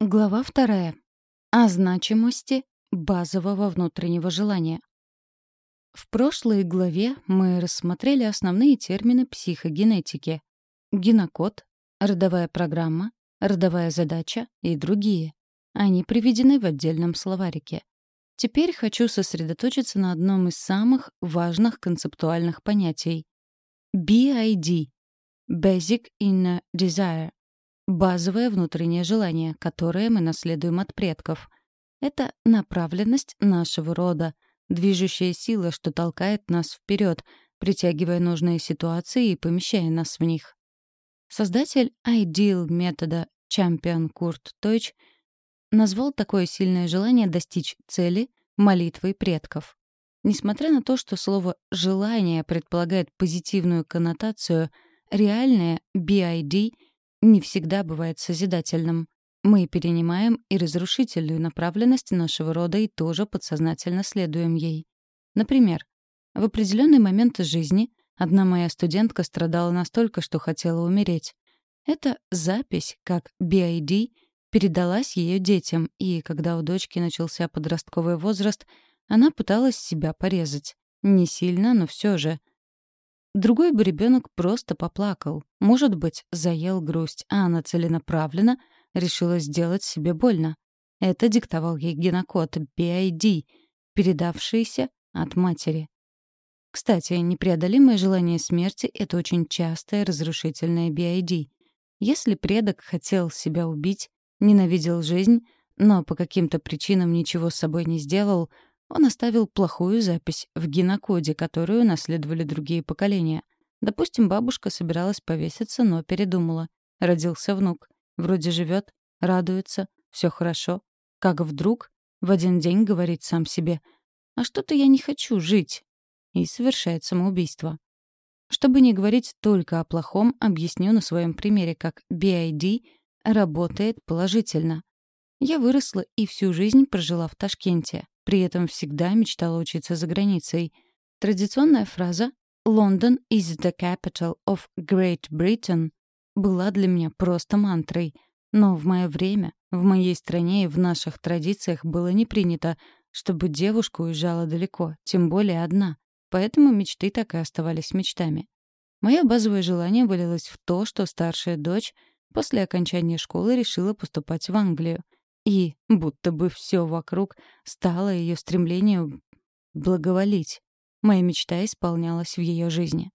Глава вторая. О значимости базового внутреннего желания. В прошлой главе мы рассмотрели основные термины психогенетики. Генокод, родовая программа, родовая задача и другие. Они приведены в отдельном словарике. Теперь хочу сосредоточиться на одном из самых важных концептуальных понятий. BID — Basic Inner Desire базовое внутреннее желание, которое мы наследуем от предков. Это направленность нашего рода, движущая сила, что толкает нас вперед, притягивая нужные ситуации и помещая нас в них. Создатель Ideal метода Чампион Курт Тойч назвал такое сильное желание достичь цели молитвой предков. Несмотря на то, что слово «желание» предполагает позитивную коннотацию, реальное BID — не всегда бывает созидательным. Мы перенимаем и разрушительную направленность нашего рода и тоже подсознательно следуем ей. Например, в определенный момент жизни одна моя студентка страдала настолько, что хотела умереть. Эта запись, как BID, передалась ее детям, и когда у дочки начался подростковый возраст, она пыталась себя порезать. Не сильно, но все же. Другой бы ребенок просто поплакал, может быть, заел грусть, а она целенаправленно решила сделать себе больно. Это диктовал ей генокод BID, передавшийся от матери. Кстати, непреодолимое желание смерти — это очень частое разрушительное BID. Если предок хотел себя убить, ненавидел жизнь, но по каким-то причинам ничего с собой не сделал — он оставил плохую запись в генокоде, которую наследовали другие поколения. Допустим, бабушка собиралась повеситься, но передумала. Родился внук. Вроде живет, радуется, все хорошо. Как вдруг в один день говорит сам себе «А что-то я не хочу жить» и совершает самоубийство. Чтобы не говорить только о плохом, объясню на своем примере, как BID работает положительно. Я выросла и всю жизнь прожила в Ташкенте. При этом всегда мечтала учиться за границей. Традиционная фраза «London is the capital of Great Britain» была для меня просто мантрой. Но в мое время, в моей стране и в наших традициях было не принято, чтобы девушка уезжала далеко, тем более одна. Поэтому мечты так и оставались мечтами. Мое базовое желание вылилось в то, что старшая дочь после окончания школы решила поступать в Англию — и будто бы все вокруг стало ее стремлению благоволить. Моя мечта исполнялась в ее жизни.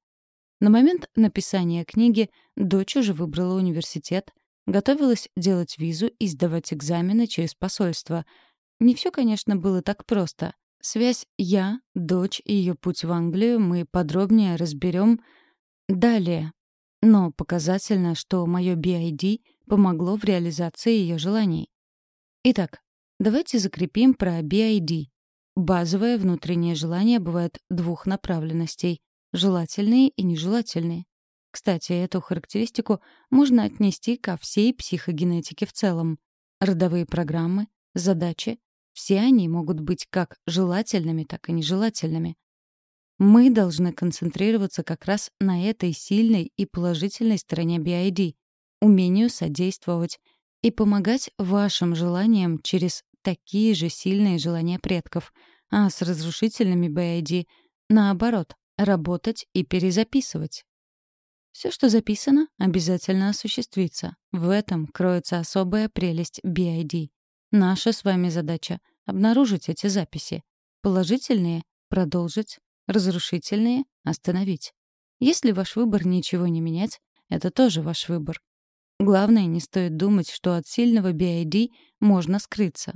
На момент написания книги дочь уже выбрала университет, готовилась делать визу и сдавать экзамены через посольство. Не все, конечно, было так просто. Связь «я», дочь и ее путь в Англию мы подробнее разберем далее. Но показательно, что мое BID помогло в реализации ее желаний. Итак, давайте закрепим про BID. Базовое внутреннее желание бывает двух направленностей — желательные и нежелательные. Кстати, эту характеристику можно отнести ко всей психогенетике в целом. Родовые программы, задачи — все они могут быть как желательными, так и нежелательными. Мы должны концентрироваться как раз на этой сильной и положительной стороне BID — умению содействовать и помогать вашим желаниям через такие же сильные желания предков, а с разрушительными BID — наоборот, работать и перезаписывать. Все, что записано, обязательно осуществится. В этом кроется особая прелесть BID. Наша с вами задача — обнаружить эти записи. Положительные — продолжить, разрушительные — остановить. Если ваш выбор ничего не менять, это тоже ваш выбор. Главное, не стоит думать, что от сильного BID можно скрыться.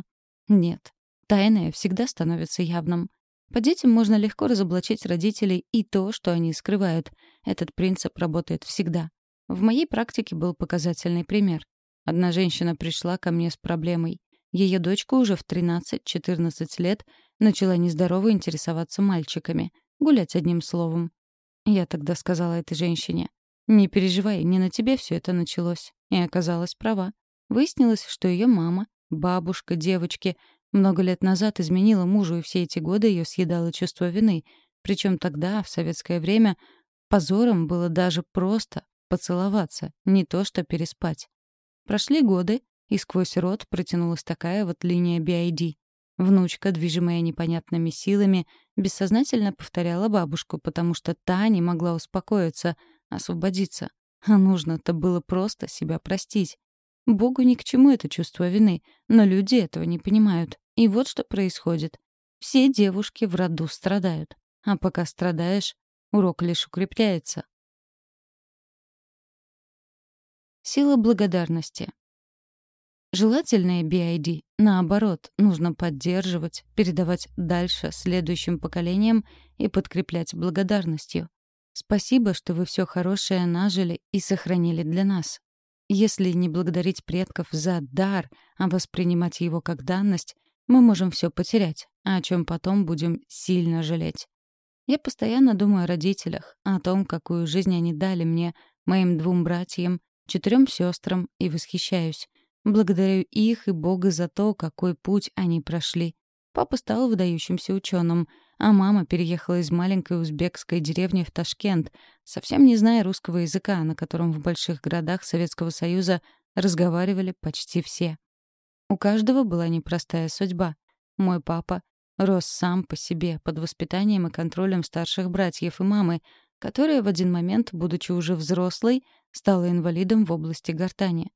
Нет, тайное всегда становится явным. По детям можно легко разоблачить родителей и то, что они скрывают. Этот принцип работает всегда. В моей практике был показательный пример. Одна женщина пришла ко мне с проблемой. Ее дочка уже в 13-14 лет начала нездорово интересоваться мальчиками, гулять одним словом. Я тогда сказала этой женщине, «Не переживай, не на тебе все это началось. И оказалась права. Выяснилось, что ее мама, бабушка девочки, много лет назад изменила мужу, и все эти годы ее съедало чувство вины. Причем тогда, в советское время, позором было даже просто поцеловаться, не то что переспать. Прошли годы, и сквозь рот протянулась такая вот линия BID. Внучка, движимая непонятными силами, бессознательно повторяла бабушку, потому что та не могла успокоиться, освободиться. А нужно-то было просто себя простить. Богу ни к чему это чувство вины, но люди этого не понимают. И вот что происходит. Все девушки в роду страдают. А пока страдаешь, урок лишь укрепляется. Сила благодарности. Желательное BID, наоборот, нужно поддерживать, передавать дальше следующим поколениям и подкреплять благодарностью. Спасибо, что вы все хорошее нажили и сохранили для нас. Если не благодарить предков за дар, а воспринимать его как данность, мы можем все потерять, о чем потом будем сильно жалеть. Я постоянно думаю о родителях, о том, какую жизнь они дали мне, моим двум братьям, четырем сестрам, и восхищаюсь. Благодарю их и Бога за то, какой путь они прошли. Папа стал выдающимся ученым, а мама переехала из маленькой узбекской деревни в Ташкент, совсем не зная русского языка, на котором в больших городах Советского Союза разговаривали почти все. У каждого была непростая судьба. Мой папа рос сам по себе, под воспитанием и контролем старших братьев и мамы, которая в один момент, будучи уже взрослой, стала инвалидом в области гортани.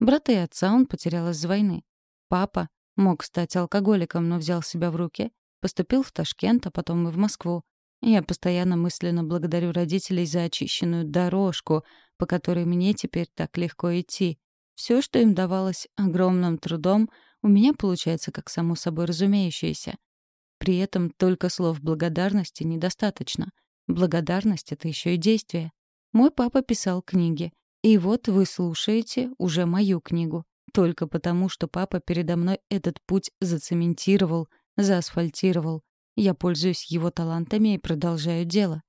Брата и отца он потерял из-за войны. Папа мог стать алкоголиком, но взял себя в руки, поступил в Ташкент, а потом и в Москву. Я постоянно мысленно благодарю родителей за очищенную дорожку, по которой мне теперь так легко идти. Все, что им давалось огромным трудом, у меня получается как само собой разумеющееся. При этом только слов благодарности недостаточно. Благодарность — это еще и действие. Мой папа писал книги, и вот вы слушаете уже мою книгу. Только потому, что папа передо мной этот путь зацементировал, заасфальтировал. Я пользуюсь его талантами и продолжаю дело.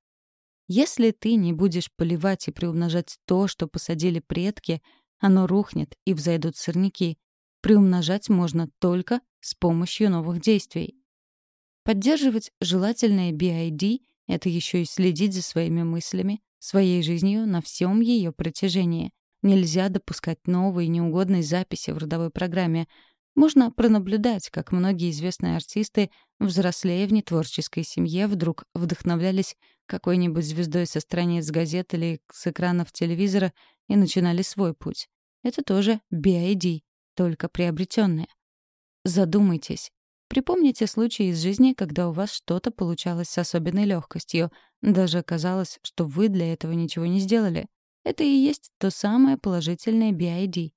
Если ты не будешь поливать и приумножать то, что посадили предки, оно рухнет и взойдут сорняки. Приумножать можно только с помощью новых действий. Поддерживать желательное BID — это еще и следить за своими мыслями, своей жизнью на всем ее протяжении. Нельзя допускать новые неугодные записи в родовой программе. Можно пронаблюдать, как многие известные артисты, взрослея в нетворческой семье, вдруг вдохновлялись какой-нибудь звездой со страниц газет или с экранов телевизора и начинали свой путь. Это тоже BID, только приобретенное. Задумайтесь. Припомните случаи из жизни, когда у вас что-то получалось с особенной легкостью, даже казалось, что вы для этого ничего не сделали. Это и есть то самое положительное BID.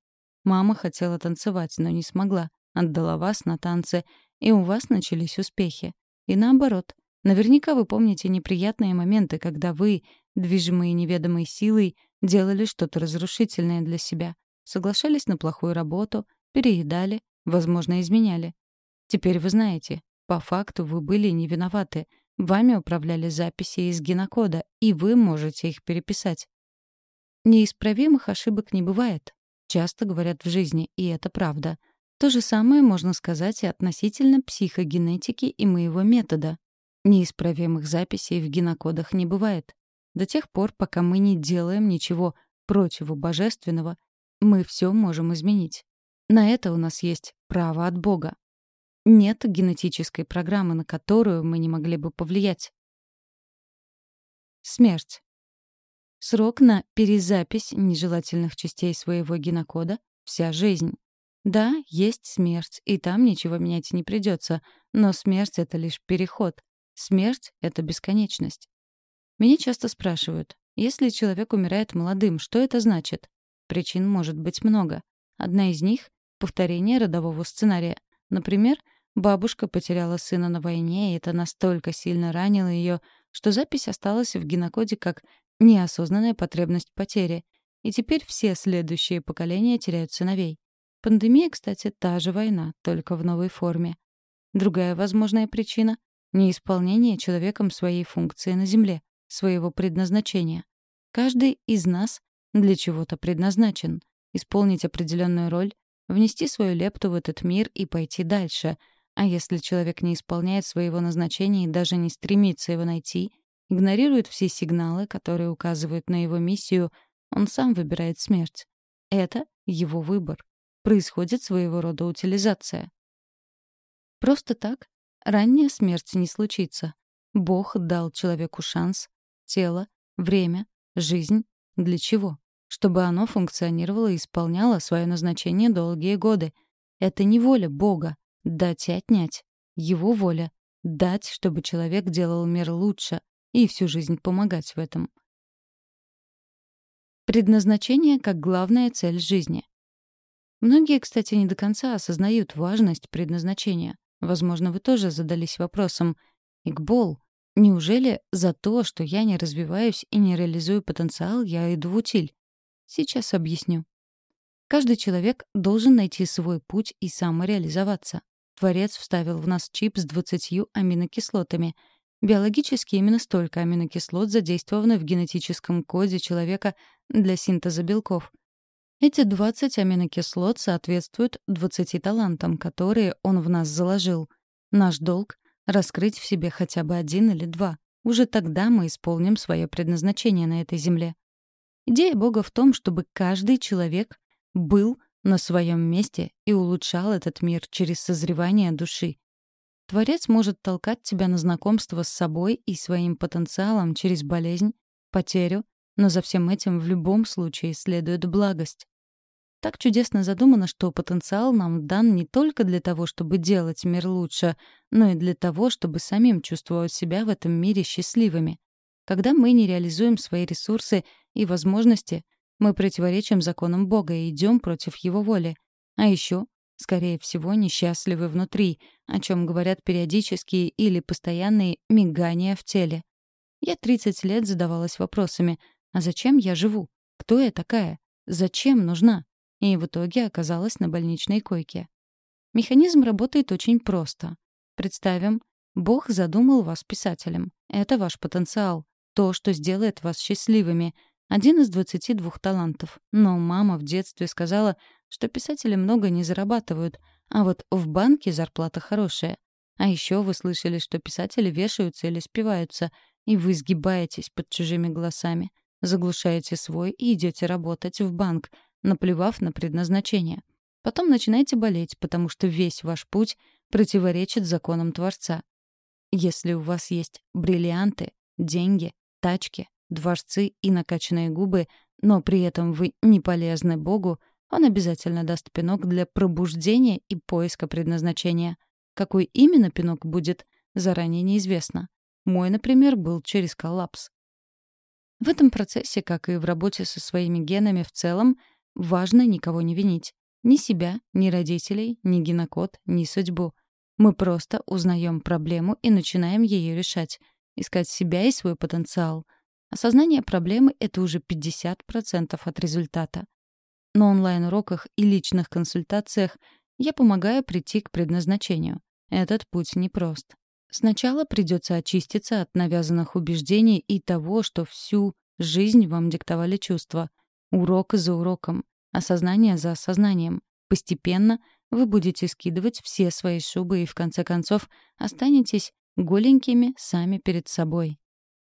Мама хотела танцевать, но не смогла. Отдала вас на танцы, и у вас начались успехи. И наоборот. Наверняка вы помните неприятные моменты, когда вы, движимые неведомой силой, делали что-то разрушительное для себя. Соглашались на плохую работу, переедали, возможно, изменяли. Теперь вы знаете, по факту вы были не виноваты — Вами управляли записи из генокода, и вы можете их переписать. Неисправимых ошибок не бывает. Часто говорят в жизни, и это правда. То же самое можно сказать и относительно психогенетики и моего метода. Неисправимых записей в генокодах не бывает. До тех пор, пока мы не делаем ничего противобожественного, мы все можем изменить. На это у нас есть право от Бога. Нет генетической программы, на которую мы не могли бы повлиять. Смерть. Срок на перезапись нежелательных частей своего генокода — вся жизнь. Да, есть смерть, и там ничего менять не придется, но смерть — это лишь переход. Смерть — это бесконечность. Меня часто спрашивают, если человек умирает молодым, что это значит? Причин может быть много. Одна из них — повторение родового сценария. Например, бабушка потеряла сына на войне, и это настолько сильно ранило ее, что запись осталась в генокоде как неосознанная потребность потери. И теперь все следующие поколения теряют сыновей. Пандемия, кстати, та же война, только в новой форме. Другая возможная причина — неисполнение человеком своей функции на Земле, своего предназначения. Каждый из нас для чего-то предназначен. Исполнить определенную роль, внести свою лепту в этот мир и пойти дальше. А если человек не исполняет своего назначения и даже не стремится его найти, игнорирует все сигналы, которые указывают на его миссию, он сам выбирает смерть. Это его выбор. происходит своего рода утилизация. Просто так ранняя смерть не случится. Бог дал человеку шанс, тело, время, жизнь. Для чего? Чтобы оно функционировало и исполняло свое назначение долгие годы. Это не воля Бога — дать и отнять. Его воля — дать, чтобы человек делал мир лучше и всю жизнь помогать в этом. Предназначение как главная цель жизни. Многие, кстати, не до конца осознают важность предназначения. Возможно, вы тоже задались вопросом «Игбол, неужели за то, что я не развиваюсь и не реализую потенциал, я иду в утиль?» Сейчас объясню. Каждый человек должен найти свой путь и самореализоваться. Творец вставил в нас чип с 20 аминокислотами. Биологически именно столько аминокислот задействовано в генетическом коде человека для синтеза белков. Эти 20 аминокислот соответствуют 20 талантам, которые он в нас заложил. Наш долг — раскрыть в себе хотя бы один или два. Уже тогда мы исполним свое предназначение на этой земле. Идея Бога в том, чтобы каждый человек был на своем месте и улучшал этот мир через созревание души. Творец может толкать тебя на знакомство с собой и своим потенциалом через болезнь, потерю, но за всем этим в любом случае следует благость. Так чудесно задумано, что потенциал нам дан не только для того, чтобы делать мир лучше, но и для того, чтобы самим чувствовать себя в этом мире счастливыми. Когда мы не реализуем свои ресурсы и возможности, мы противоречим законам Бога и идем против Его воли. А еще, скорее всего, несчастливы внутри, о чем говорят периодические или постоянные мигания в теле. Я 30 лет задавалась вопросами, а зачем я живу? Кто я такая? Зачем нужна? и в итоге оказалась на больничной койке. Механизм работает очень просто. Представим, Бог задумал вас писателем. Это ваш потенциал, то, что сделает вас счастливыми. Один из 22 талантов. Но мама в детстве сказала, что писатели много не зарабатывают, а вот в банке зарплата хорошая. А еще вы слышали, что писатели вешаются или спиваются, и вы сгибаетесь под чужими голосами, заглушаете свой и идете работать в банк — наплевав на предназначение. Потом начинаете болеть, потому что весь ваш путь противоречит законам Творца. Если у вас есть бриллианты, деньги, тачки, дворцы и накачанные губы, но при этом вы не полезны Богу, он обязательно даст пинок для пробуждения и поиска предназначения. Какой именно пинок будет, заранее неизвестно. Мой, например, был через коллапс. В этом процессе, как и в работе со своими генами в целом, Важно никого не винить. Ни себя, ни родителей, ни генокод, ни судьбу. Мы просто узнаем проблему и начинаем ее решать. Искать себя и свой потенциал. Осознание проблемы — это уже 50% от результата. На онлайн-уроках и личных консультациях я помогаю прийти к предназначению. Этот путь непрост. Сначала придется очиститься от навязанных убеждений и того, что всю жизнь вам диктовали чувства. Урок за уроком, осознание за осознанием. Постепенно вы будете скидывать все свои шубы и, в конце концов, останетесь голенькими сами перед собой.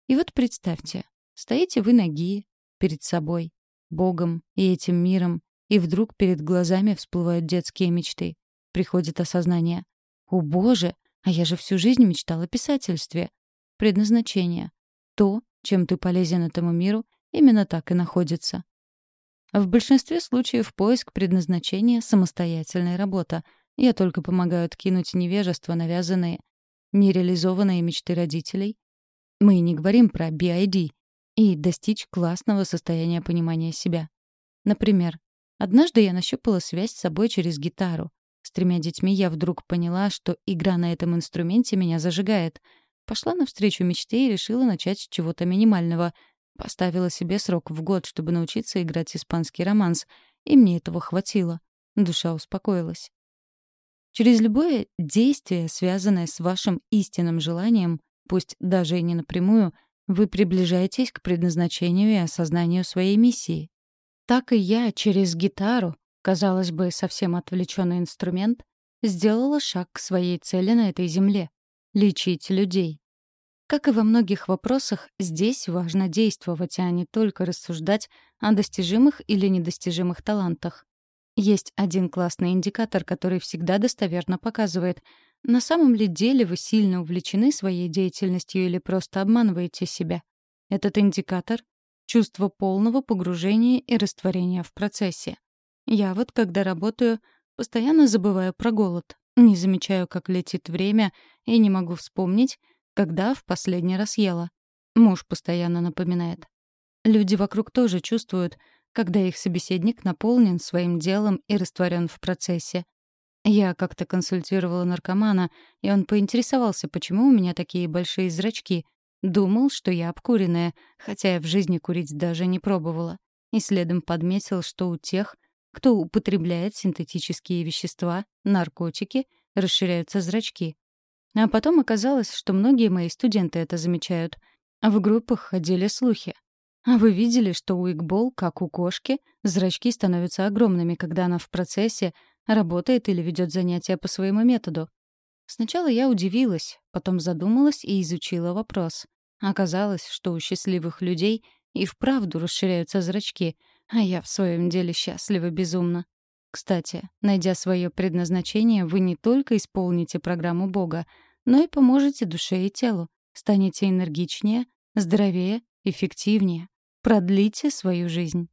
И вот представьте, стоите вы ноги перед собой, Богом и этим миром, и вдруг перед глазами всплывают детские мечты. Приходит осознание. «О, Боже! А я же всю жизнь мечтала о писательстве!» Предназначение. То, чем ты полезен этому миру, именно так и находится. В большинстве случаев поиск предназначения — самостоятельная работа. Я только помогаю откинуть невежество, навязанные, нереализованные мечты родителей. Мы не говорим про BID. И достичь классного состояния понимания себя. Например, однажды я нащупала связь с собой через гитару. С тремя детьми я вдруг поняла, что игра на этом инструменте меня зажигает. Пошла навстречу мечте и решила начать с чего-то минимального — Поставила себе срок в год, чтобы научиться играть испанский романс, и мне этого хватило. Душа успокоилась. Через любое действие, связанное с вашим истинным желанием, пусть даже и не напрямую, вы приближаетесь к предназначению и осознанию своей миссии. Так и я через гитару, казалось бы, совсем отвлеченный инструмент, сделала шаг к своей цели на этой земле — лечить людей. Как и во многих вопросах, здесь важно действовать, а не только рассуждать о достижимых или недостижимых талантах. Есть один классный индикатор, который всегда достоверно показывает, на самом ли деле вы сильно увлечены своей деятельностью или просто обманываете себя. Этот индикатор — чувство полного погружения и растворения в процессе. Я вот, когда работаю, постоянно забываю про голод, не замечаю, как летит время, и не могу вспомнить, когда в последний раз ела. Муж постоянно напоминает. Люди вокруг тоже чувствуют, когда их собеседник наполнен своим делом и растворен в процессе. Я как-то консультировала наркомана, и он поинтересовался, почему у меня такие большие зрачки. Думал, что я обкуренная, хотя я в жизни курить даже не пробовала. И следом подметил, что у тех, кто употребляет синтетические вещества, наркотики, расширяются зрачки. А потом оказалось, что многие мои студенты это замечают. А в группах ходили слухи. А вы видели, что у Игбол, как у кошки, зрачки становятся огромными, когда она в процессе работает или ведет занятия по своему методу? Сначала я удивилась, потом задумалась и изучила вопрос. Оказалось, что у счастливых людей и вправду расширяются зрачки, а я в своем деле счастлива безумно. Кстати, найдя свое предназначение, вы не только исполните программу Бога, но и поможете душе и телу, станете энергичнее, здоровее, эффективнее. Продлите свою жизнь.